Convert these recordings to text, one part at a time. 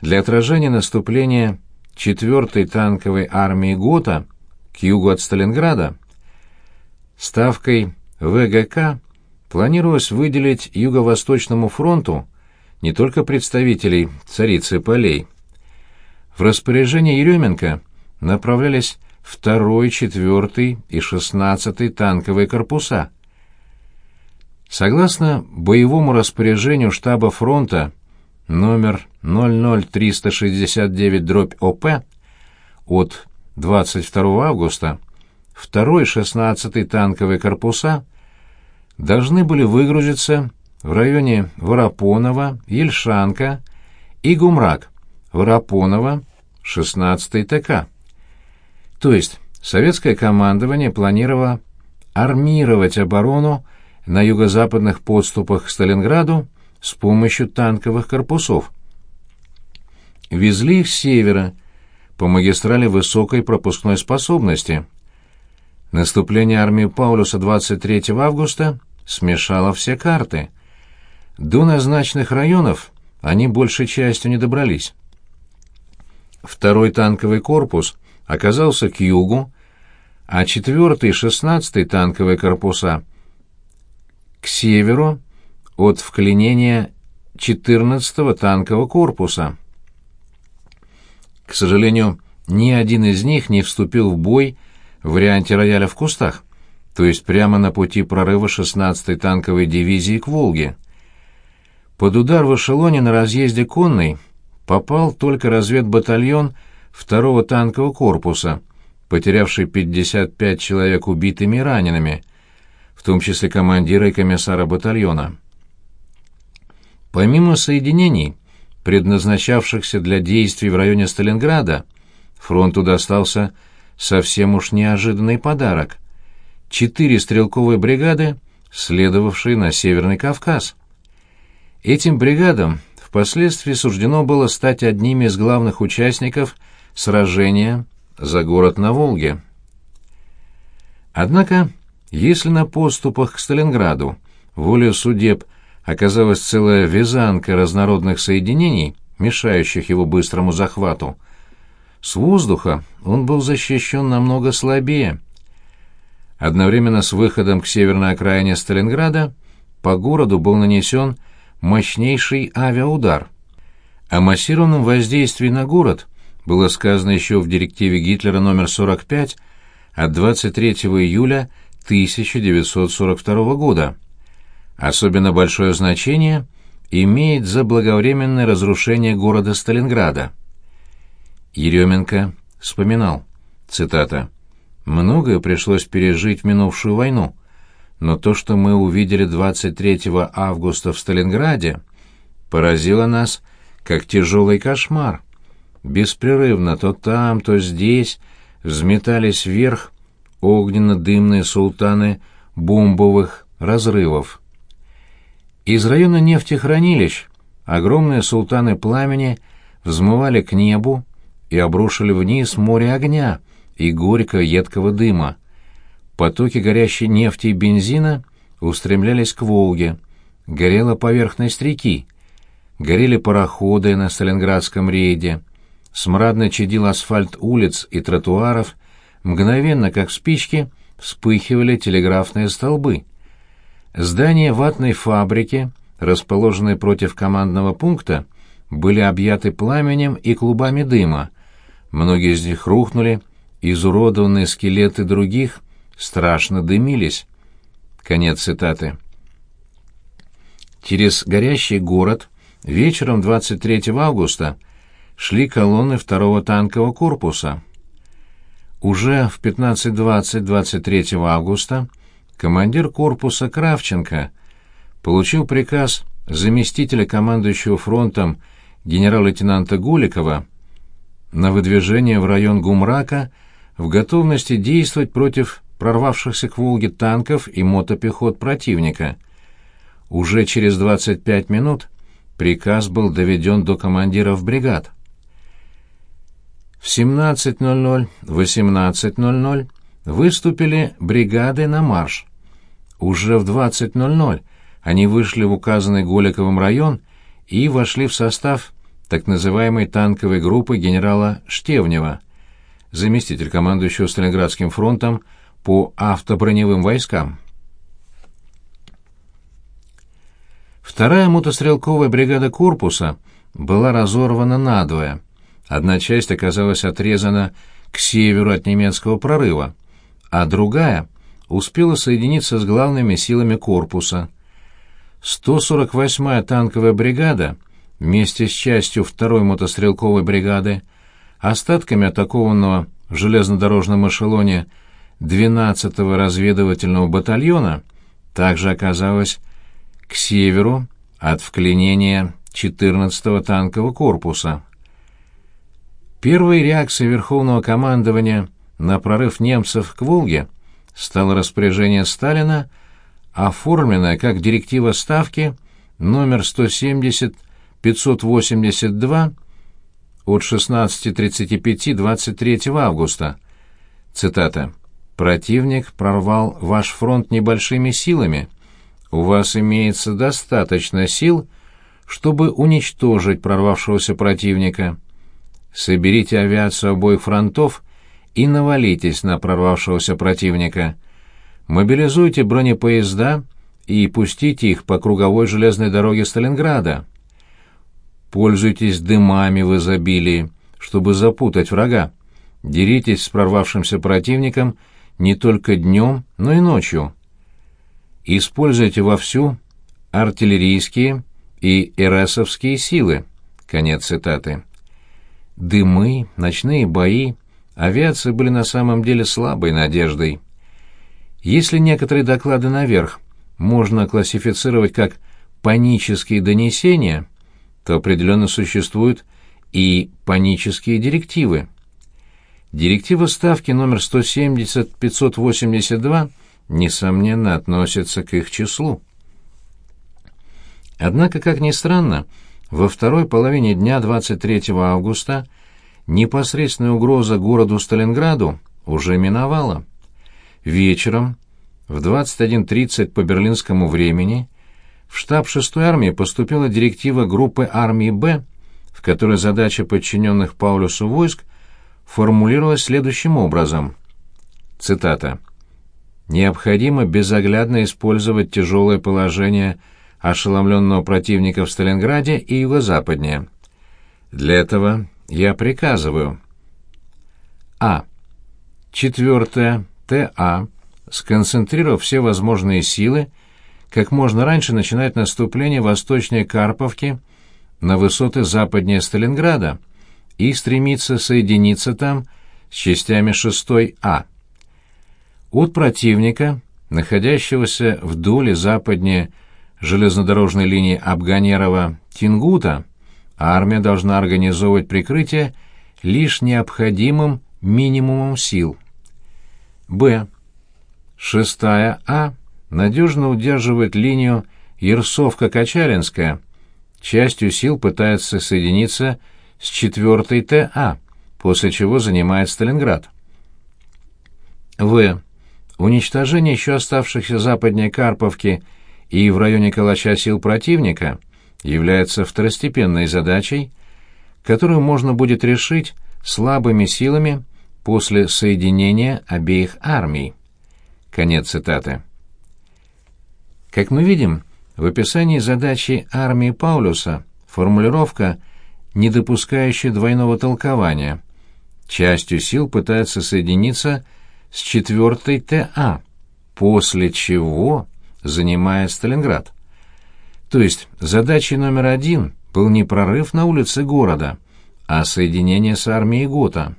для отражения наступления 4-й танковой армии ГОТА к югу от Сталинграда ставкой ВГК планировалось выделить Юго-Восточному фронту не только представителей царицы полей. В распоряжение Еременко направлялись 2, 4 и 16 танковые корпуса. Согласно боевому распоряжению штаба фронта номер 00369-ОП от 22 августа 2 и 16 танковые корпуса должны были выгрузиться в районе Воропонова, Ельшанка и Гумрак, Воропонова, 16 ТК. То есть советское командование планировало армировать оборону на юго-западных подступах к Сталинграду с помощью танковых корпусов. Везли их с севера, по магистрали высокой пропускной способности. Наступление армии Паулюса 23 августа смешало все карты. До назначенных районов они большей частью не добрались. Второй танковый корпус оказался к югу, а четвертый и шестнадцатый танковые корпуса — к северу от вклинения 14-го танкового корпуса. К сожалению, ни один из них не вступил в бой в варианте рояля в кустах, то есть прямо на пути прорыва 16-й танковой дивизии к Волге. Под удар в эшелоне на разъезде конной попал только разведбатальон 2-го танкового корпуса, потерявший 55 человек убитыми и ранеными – в том числе командира и комиссара батальона. Помимо соединений, предназначавшихся для действий в районе Сталинграда, фронту достался совсем уж неожиданный подарок. Четыре стрелковые бригады, следовавшие на Северный Кавказ. Этим бригадам впоследствии суждено было стать одними из главных участников сражения за город на Волге. Однако если на поступах к Сталинграду волю судеб оказалась целая вязанка разнородных соединений, мешающих его быстрому захвату, с воздуха он был защищен намного слабее. Одновременно с выходом к северной окраине Сталинграда по городу был нанесен мощнейший авиаудар. О массированном воздействии на город было сказано еще в директиве Гитлера номер 45 от 23 июля 1942 года. Особенно большое значение имеет заблаговременное разрушение города Сталинграда. Еременко вспоминал, цитата, «Многое пришлось пережить в минувшую войну, но то, что мы увидели 23 августа в Сталинграде, поразило нас, как тяжелый кошмар. Беспрерывно то там, то здесь взметались вверх огненно-дымные султаны бомбовых разрывов. Из района нефтехранилищ огромные султаны пламени взмывали к небу и обрушили вниз море огня и горького едкого дыма. Потоки горящей нефти и бензина устремлялись к Волге. Горела поверхность реки. Горели пароходы на Сталинградском рейде. Смрадно чадил асфальт улиц и тротуаров, Мгновенно, как спички, вспыхивали телеграфные столбы. Здания ватной фабрики, расположенные против командного пункта, были объяты пламенем и клубами дыма. Многие из них рухнули, изуродованные скелеты других страшно дымились. Конец цитаты. Через горящий город вечером 23 августа шли колонны второго танкового корпуса. Уже в 15.20 23 августа командир корпуса Кравченко получил приказ заместителя командующего фронтом генерал-лейтенанта Гуликова на выдвижение в район Гумрака в готовности действовать против прорвавшихся к Волге танков и мотопехот противника. Уже через 25 минут приказ был доведен до командиров бригад. В 17.00, 18.00 выступили бригады на марш. Уже в 20.00 они вышли в указанный Голиковым район и вошли в состав так называемой танковой группы генерала Штевнева, заместитель командующего Сталинградским фронтом по автоброневым войскам. Вторая мотострелковая бригада корпуса была разорвана надвое. Одна часть оказалась отрезана к северу от немецкого прорыва, а другая успела соединиться с главными силами корпуса. 148-я танковая бригада вместе с частью второй мотострелковой бригады, остатками атакованного в железнодорожном эшелоне 12-го разведывательного батальона, также оказалась к северу от вклинения 14-го танкового корпуса. Первой реакцией Верховного командования на прорыв немцев к Волге стало распоряжение Сталина, оформленное как директива Ставки номер 170-582 от 16.35 23 августа. Цитата. «Противник прорвал ваш фронт небольшими силами» у вас имеется достаточно сил, чтобы уничтожить прорвавшегося противника. Соберите авиацию обоих фронтов и навалитесь на прорвавшегося противника. Мобилизуйте бронепоезда и пустите их по круговой железной дороге Сталинграда. Пользуйтесь дымами в изобилии, чтобы запутать врага. Деритесь с прорвавшимся противником не только днем, но и ночью используйте вовсю артиллерийские и РСовские силы. Конец цитаты. Дымы, ночные бои, авиация были на самом деле слабой надеждой. Если некоторые доклады наверх можно классифицировать как панические донесения, то определенно существуют и панические директивы. Директива Ставки номер 170-582 несомненно, относится к их числу. Однако, как ни странно, во второй половине дня 23 августа непосредственная угроза городу Сталинграду уже миновала. Вечером в 21.30 по берлинскому времени в штаб 6-й армии поступила директива группы армии «Б», в которой задача подчиненных Паулюсу войск формулировалась следующим образом. Цитата необходимо безоглядно использовать тяжелое положение ошеломленного противника в Сталинграде и юго-западнее. Для этого я приказываю А. Четвертое. ТА, сконцентрировав все возможные силы, как можно раньше начинать наступление восточнее Карповки на высоты западнее Сталинграда и стремиться соединиться там с частями 6 А от противника, находящегося вдоль и западнее железнодорожной линии Абганерова-Тингута, армия должна организовывать прикрытие лишь необходимым минимумом сил. Б. Шестая А надежно удерживает линию Ерсовка-Качалинская, частью сил пытается соединиться с четвертой ТА, после чего занимает Сталинград. В. Уничтожение еще оставшихся западнее Карповки и в районе Калача сил противника является второстепенной задачей, которую можно будет решить слабыми силами после соединения обеих армий. Конец цитаты. Как мы видим, в описании задачи армии Паулюса формулировка, не допускающая двойного толкования. Частью сил пытается соединиться с 4 ТА, после чего занимает Сталинград. То есть задачей номер один был не прорыв на улице города, а соединение с армией Гота.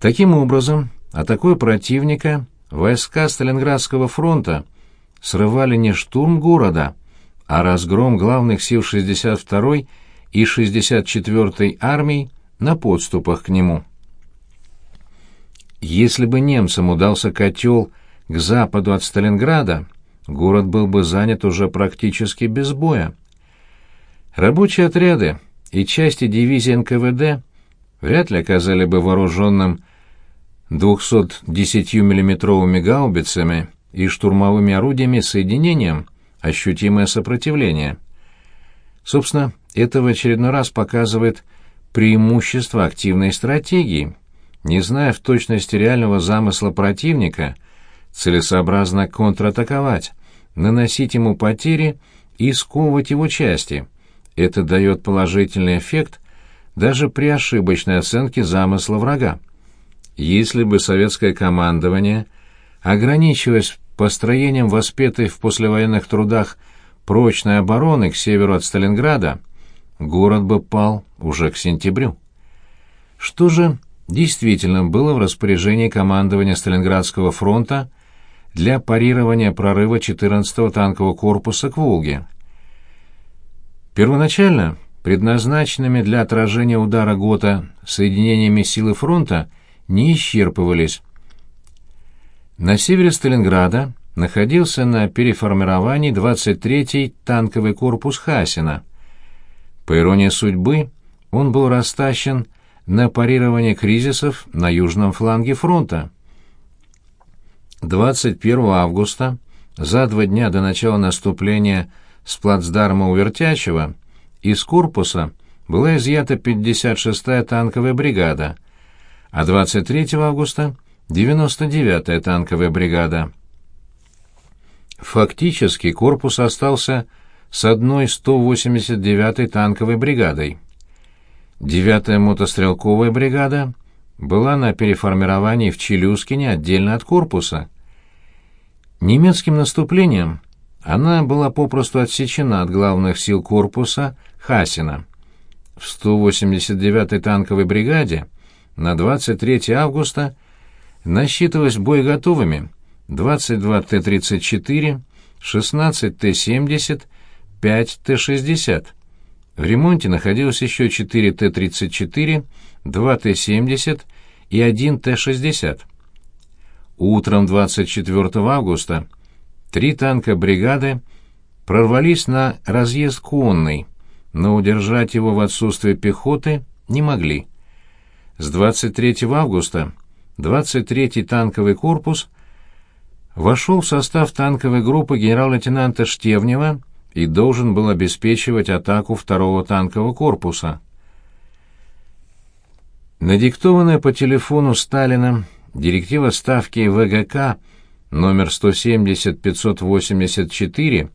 Таким образом, атакуя противника, войска Сталинградского фронта срывали не штурм города, а разгром главных сил 62-й и 64-й армий на подступах к нему. Если бы немцам удался котел к западу от Сталинграда, город был бы занят уже практически без боя. Рабочие отряды и части дивизии НКВД вряд ли оказали бы вооруженным 210 миллиметровыми гаубицами и штурмовыми орудиями соединением ощутимое сопротивление. Собственно, это в очередной раз показывает преимущество активной стратегии. Не зная в точности реального замысла противника, целесообразно контратаковать, наносить ему потери и сковывать его части. Это дает положительный эффект даже при ошибочной оценке замысла врага. Если бы советское командование ограничилось построением воспетой в послевоенных трудах прочной обороны к северу от Сталинграда, город бы пал уже к сентябрю. Что же действительно было в распоряжении командования Сталинградского фронта для парирования прорыва 14-го танкового корпуса к Волге? Первоначально предназначенными для отражения удара ГОТА соединениями силы фронта не исчерпывались. На севере Сталинграда находился на переформировании 23-й танковый корпус Хасина. По иронии судьбы, он был растащен на парирование кризисов на южном фланге фронта. 21 августа, за два дня до начала наступления с плацдарма у Вертячева, из корпуса была изъята 56-я танковая бригада, а 23 августа — 99-я танковая бригада. Фактически корпус остался с одной 189-й танковой бригадой. 9-я мотострелковая бригада была на переформировании в Челюскине отдельно от корпуса. Немецким наступлением она была попросту отсечена от главных сил корпуса Хасина. В 189-й танковой бригаде на 23 августа насчитывалось боеготовыми 22 Т-34, 16 Т-70, 5 Т-60. В ремонте находилось еще 4 Т-34, 2 Т-70 и 1 Т-60. Утром 24 августа три танка бригады прорвались на разъезд конный, но удержать его в отсутствие пехоты не могли. С 23 августа 23-й танковый корпус вошел в состав танковой группы генерал-лейтенанта Штевнева и должен был обеспечивать атаку второго танкового корпуса. Надиктованная по телефону Сталина директива ставки ВГК номер 170-584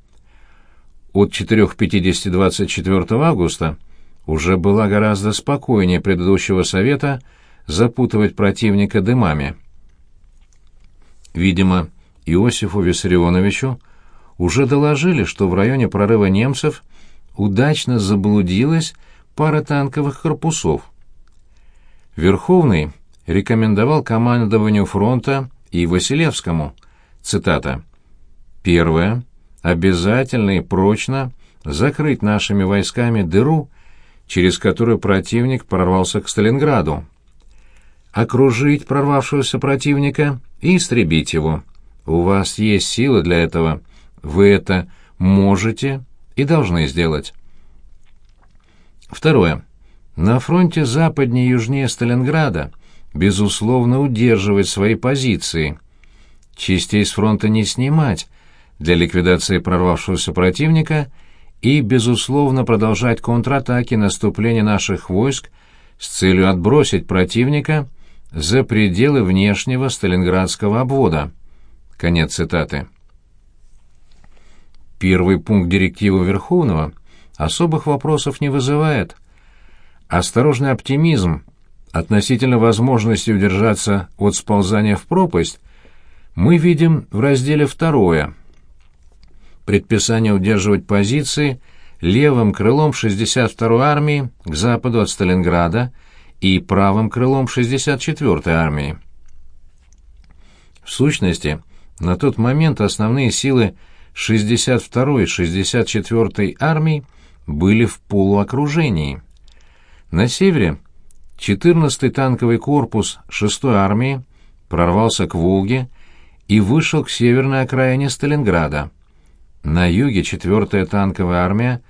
от 4.50-24 августа уже была гораздо спокойнее предыдущего совета запутывать противника дымами. Видимо, Иосифу Виссарионовичу уже доложили, что в районе прорыва немцев удачно заблудилась пара танковых корпусов. Верховный рекомендовал командованию фронта и Василевскому, цитата, «Первое обязательно и прочно закрыть нашими войсками дыру, через которую противник прорвался к Сталинграду. Окружить прорвавшегося противника и истребить его. У вас есть силы для этого. Вы это можете и должны сделать. Второе. На фронте западнее и южнее Сталинграда безусловно удерживать свои позиции. Частей с фронта не снимать, для ликвидации прорвавшегося противника и, безусловно, продолжать контратаки наступления наших войск с целью отбросить противника за пределы внешнего Сталинградского обвода. Конец цитаты. Первый пункт директивы Верховного особых вопросов не вызывает. Осторожный оптимизм относительно возможности удержаться от сползания в пропасть мы видим в разделе «Второе», предписание удерживать позиции левым крылом 62-й армии к западу от Сталинграда и правым крылом 64-й армии. В сущности, на тот момент основные силы 62-й и 64-й армий были в полуокружении. На севере 14-й танковый корпус 6-й армии прорвался к Волге и вышел к северной окраине Сталинграда. На юге 4-я танковая армия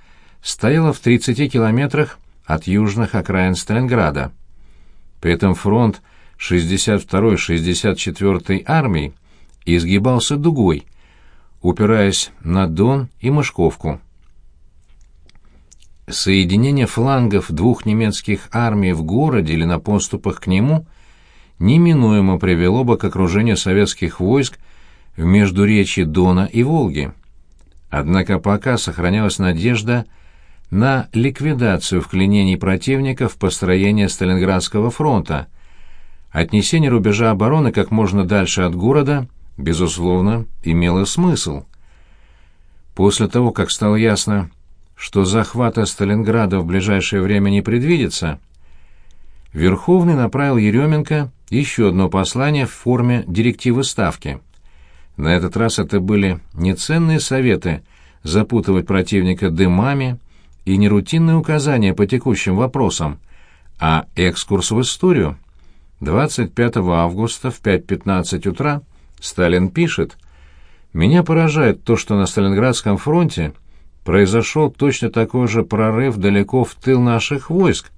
стояла в 30 километрах от южных окраин Сталинграда. При этом фронт 62-й 64-й армий изгибался дугой, упираясь на Дон и Мышковку. Соединение флангов двух немецких армий в городе или на поступах к нему неминуемо привело бы к окружению советских войск в междуречье Дона и Волги. Однако пока сохранялась надежда на ликвидацию вклинений противника в построение Сталинградского фронта. Отнесение рубежа обороны как можно дальше от города, безусловно, имело смысл. После того, как стало ясно, что захвата Сталинграда в ближайшее время не предвидится, Верховный направил Еременко еще одно послание в форме директивы Ставки. На этот раз это были не советы запутывать противника дымами, и не рутинные указания по текущим вопросам, а экскурс в историю. 25 августа в 5.15 утра Сталин пишет «Меня поражает то, что на Сталинградском фронте произошел точно такой же прорыв далеко в тыл наших войск,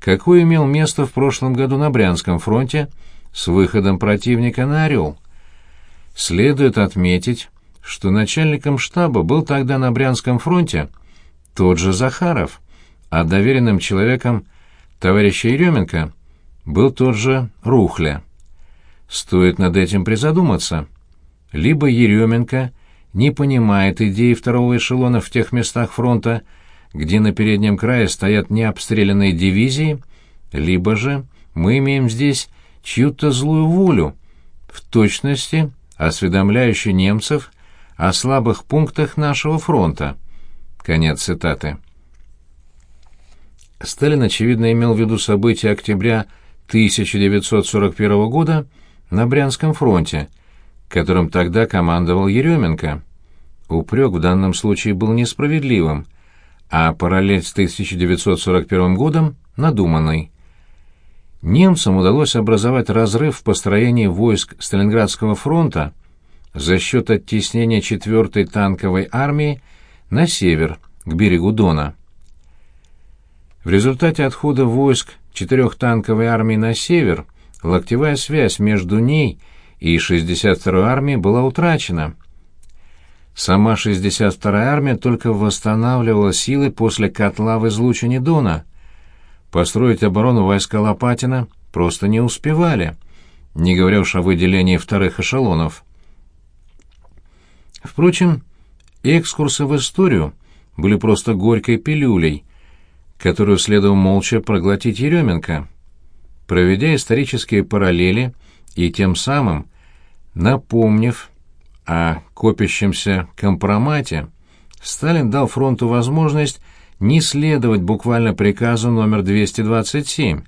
какой имел место в прошлом году на Брянском фронте с выходом противника на «Орел». Следует отметить, что начальником штаба был тогда на Брянском фронте – тот же Захаров, а доверенным человеком товарища Еременко был тот же Рухля. Стоит над этим призадуматься. Либо Еременко не понимает идеи второго эшелона в тех местах фронта, где на переднем крае стоят необстрелянные дивизии, либо же мы имеем здесь чью-то злую волю, в точности осведомляющую немцев о слабых пунктах нашего фронта. Конец цитаты. Сталин, очевидно, имел в виду события октября 1941 года на Брянском фронте, которым тогда командовал Еременко. Упрек в данном случае был несправедливым, а параллель с 1941 годом – надуманной. Немцам удалось образовать разрыв в построении войск Сталинградского фронта за счет оттеснения 4-й танковой армии на север, к берегу Дона. В результате отхода войск четырехтанковой армии на север локтевая связь между ней и 62-й армией была утрачена. Сама 62-я армия только восстанавливала силы после котла в излучине Дона. Построить оборону войска Лопатина просто не успевали, не говоря уж о выделении вторых эшелонов. Впрочем, Экскурсы в историю были просто горькой пилюлей, которую следовало молча проглотить Еременко. Проведя исторические параллели и тем самым напомнив о копящемся компромате, Сталин дал фронту возможность не следовать буквально приказу номер 227.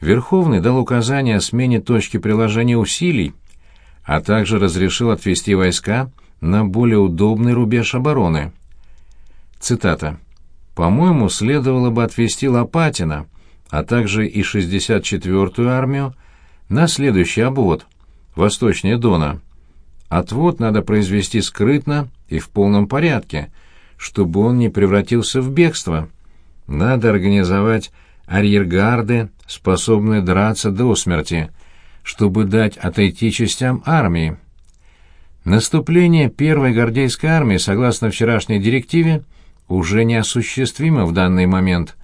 Верховный дал указание о смене точки приложения усилий, а также разрешил отвести войска на более удобный рубеж обороны. Цитата. «По-моему, следовало бы отвести Лопатина, а также и 64-ю армию, на следующий обвод, восточнее Дона. Отвод надо произвести скрытно и в полном порядке, чтобы он не превратился в бегство. Надо организовать арьергарды, способные драться до смерти, чтобы дать отойти частям армии. Наступление первой гвардейской армии, согласно вчерашней директиве, уже неосуществимо в данный момент.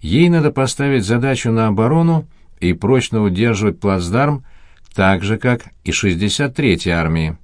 Ей надо поставить задачу на оборону и прочно удерживать плацдарм, так же, как и 63-й армии.